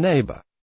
Neighbor.